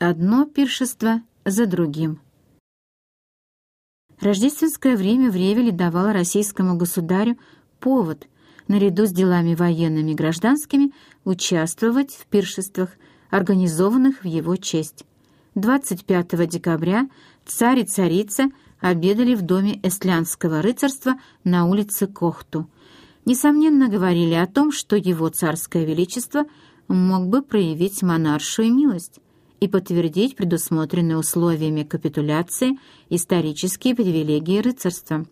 Одно пиршество за другим. Рождественское время в Ревеле давало российскому государю повод, наряду с делами военными и гражданскими, участвовать в пиршествах, организованных в его честь. 25 декабря царь и царица обедали в доме эстлянского рыцарства на улице Кохту. Несомненно, говорили о том, что его царское величество мог бы проявить монаршую милость и подтвердить предусмотренные условиями капитуляции исторические привилегии рыцарства.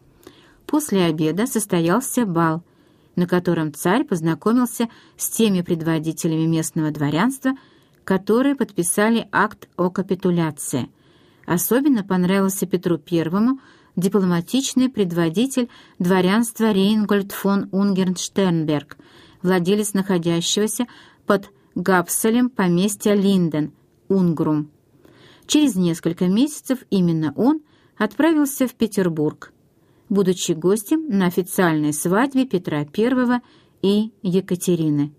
После обеда состоялся бал, на котором царь познакомился с теми предводителями местного дворянства, которые подписали акт о капитуляции. Особенно понравился Петру I дипломатичный предводитель дворянства Рейнгольд фон Унгерн-Штернберг, владелец находящегося под Гапселем поместья Линден – Унгрум. Через несколько месяцев именно он отправился в Петербург, будучи гостем на официальной свадьбе Петра I и Екатерины.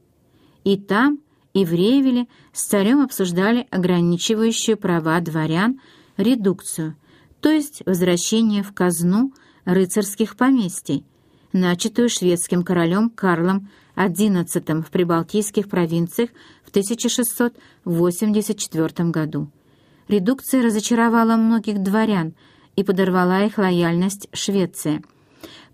И там, и в Ревеле с царем обсуждали ограничивающую права дворян редукцию, то есть возвращение в казну рыцарских поместий, начатую шведским королем Карлом XI в прибалтийских провинциях в 1684 году. Редукция разочаровала многих дворян и подорвала их лояльность Швеции.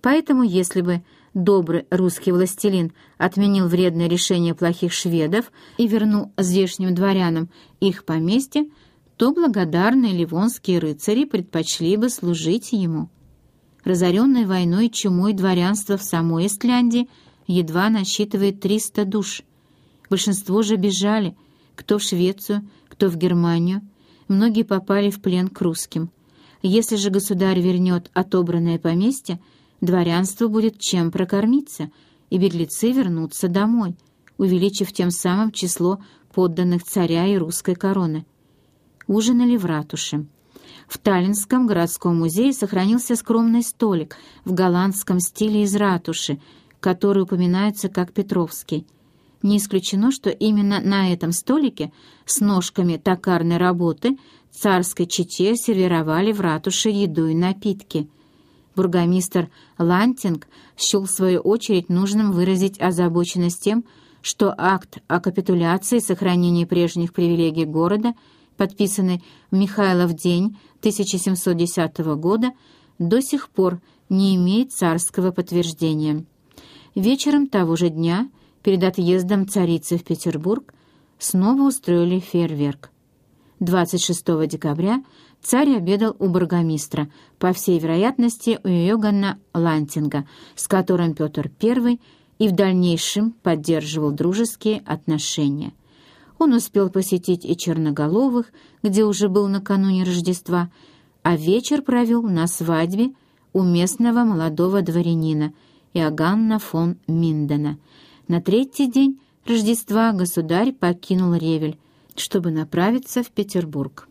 Поэтому, если бы добрый русский властелин отменил вредное решение плохих шведов и вернул здешним дворянам их поместье, то благодарные ливонские рыцари предпочли бы служить ему. Разоренное войной чумой дворянство в самой Эстляндии едва насчитывает 300 душ. Большинство же бежали, кто в Швецию, кто в Германию. Многие попали в плен к русским. Если же государь вернет отобранное поместье, дворянство будет чем прокормиться, и беглецы вернутся домой, увеличив тем самым число подданных царя и русской короны. Ужинали в ратуше. В Таллинском городском музее сохранился скромный столик в голландском стиле из ратуши, который упоминается как Петровский. Не исключено, что именно на этом столике с ножками токарной работы царской чете сервировали в ратуше еду и напитки. Бургомистр Лантинг счел в свою очередь нужным выразить озабоченность тем, что акт о капитуляции и сохранении прежних привилегий города – подписанный в Михайлов день 1710 года, до сих пор не имеет царского подтверждения. Вечером того же дня, перед отъездом царицы в Петербург, снова устроили фейерверк. 26 декабря царь обедал у бургомистра, по всей вероятности у Йоганна Лантинга, с которым Петр I и в дальнейшем поддерживал дружеские отношения. Он успел посетить и Черноголовых, где уже был накануне Рождества, а вечер провел на свадьбе у местного молодого дворянина Иоганна фон Миндена. На третий день Рождества государь покинул Ревель, чтобы направиться в Петербург.